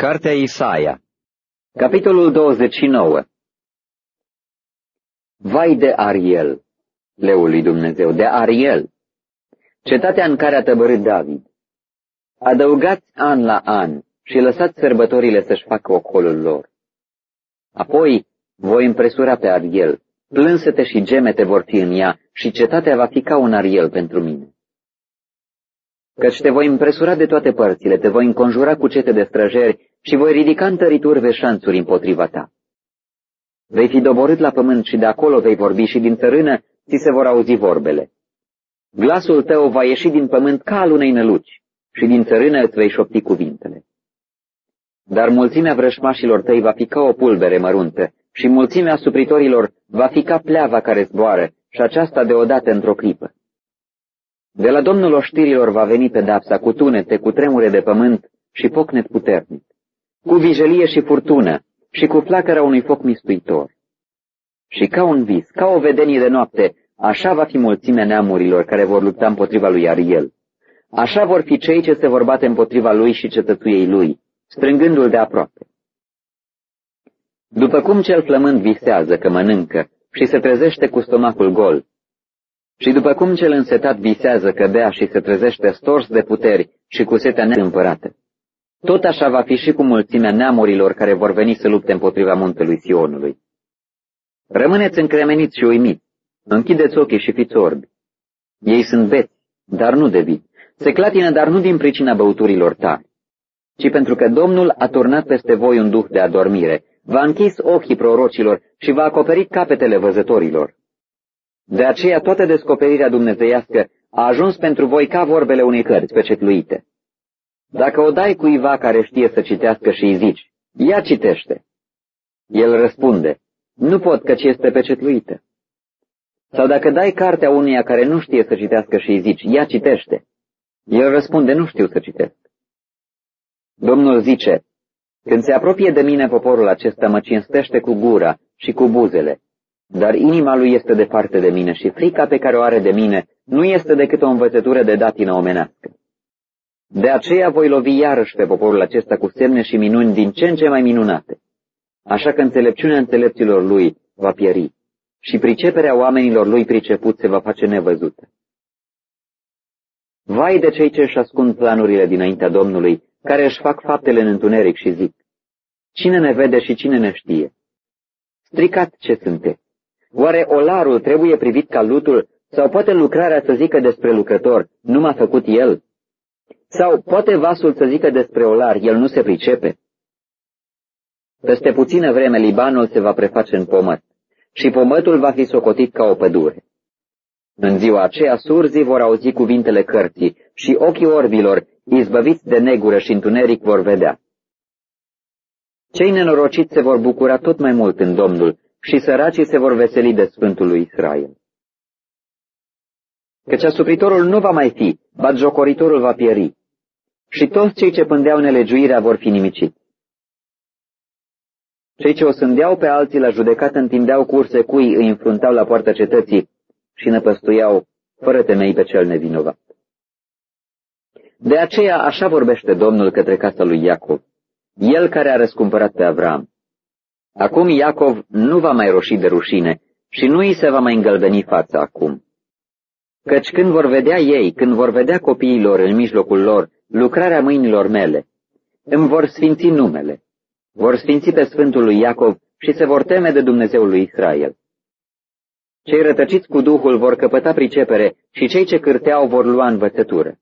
Cartea Isaia Capitolul 29 Vai de Ariel, leul lui Dumnezeu, de Ariel, cetatea în care a tăbărât David. Adăugați an la an și lăsați sărbătorile să-și facă ocolul lor. Apoi voi împresura pe Ariel, plânsete și gemete vor fi în ea și cetatea va fi ca un Ariel pentru mine. Căci te voi împresura de toate părțile, te voi înconjura cu cete de străjeri și voi ridica întărituri veșanțuri împotriva ta. Vei fi doborât la pământ și de acolo vei vorbi și din țărână ți se vor auzi vorbele. Glasul tău va ieși din pământ ca al unei năluci și din țărână îți vei șopti cuvintele. Dar mulțimea vrășmașilor tăi va fi ca o pulbere măruntă și mulțimea supritorilor va fi ca pleava care zboară și aceasta deodată într-o clipă. De la Domnul oștirilor va veni pedapsa cu tunete, cu tremure de pământ și pocnet puternic cu vijelie și furtună și cu flacăra unui foc mistuitor. Și ca un vis, ca o vedenie de noapte, așa va fi mulțimea neamurilor care vor lupta împotriva lui Ariel. Așa vor fi cei ce se vor bate împotriva lui și cetățuiei lui, strângându-l de aproape. După cum cel flămând visează că mănâncă și se trezește cu stomacul gol, și după cum cel însetat visează că bea și se trezește stors de puteri și cu setea neîmpărată, tot așa va fi și cu mulțimea neamurilor care vor veni să lupte împotriva muntelui Sionului. Rămâneți încremeniți și uimiți, închideți ochii și fiți orbi. Ei sunt beți, dar nu de vin. Se clatină, dar nu din pricina băuturilor tari, ci pentru că Domnul a turnat peste voi un duh de adormire, v-a închis ochii prorocilor și v-a acoperit capetele văzătorilor. De aceea toată descoperirea dumnezeiască a ajuns pentru voi ca vorbele unei cărți pecetluite. Dacă o dai cuiva care știe să citească și îi zici, ia citește. El răspunde, nu pot căci este pecetluită. Sau dacă dai cartea unuia care nu știe să citească și îi zici, ia citește. El răspunde, nu știu să citesc. Domnul zice, când se apropie de mine poporul acesta mă cinstește cu gura și cu buzele, dar inima lui este departe de mine și frica pe care o are de mine nu este decât o învățătură de datină omenească. De aceea voi lovi iarăși pe poporul acesta cu semne și minuni din ce în ce mai minunate. Așa că înțelepciunea înțelepților lui va pieri și priceperea oamenilor lui priceput se va face nevăzută. Vai de cei ce își ascund planurile dinaintea Domnului, care își fac faptele în întuneric și zic, Cine ne vede și cine ne știe? Stricat ce sunte? Oare olarul trebuie privit ca lutul sau poate lucrarea să zică despre lucrător, nu m-a făcut el? Sau poate vasul să zică despre olar, el nu se pricepe? Peste puțină vreme Libanul se va preface în pomăt și pomătul va fi socotit ca o pădure. În ziua aceea surzii vor auzi cuvintele cărții și ochii orbilor, izbăviți de negură și întuneric, vor vedea. Cei nenorociți se vor bucura tot mai mult în Domnul și săracii se vor veseli de Sfântul lui Israel. Căci asupritorul nu va mai fi, jocoritorul va pieri și toți cei ce pândeau nelegiuirea vor fi nimiciți. Cei ce o sândeau pe alții la judecată întindeau curse cui îi înfruntau la poarta cetății și năpăstuiau fără temei pe cel nevinovat. De aceea așa vorbește Domnul către casa lui Iacov, el care a răscumpărat pe Avram. Acum Iacov nu va mai roși de rușine și nu îi se va mai îngălbeni fața acum. Căci când vor vedea ei, când vor vedea copiilor în mijlocul lor, lucrarea mâinilor mele. Îmi vor sfinți numele. Vor sfinți pe Sfântul lui Iacov și se vor teme de Dumnezeul lui Israel. Cei rătăciți cu Duhul vor căpăta pricepere și cei ce cârteau vor lua învățătură.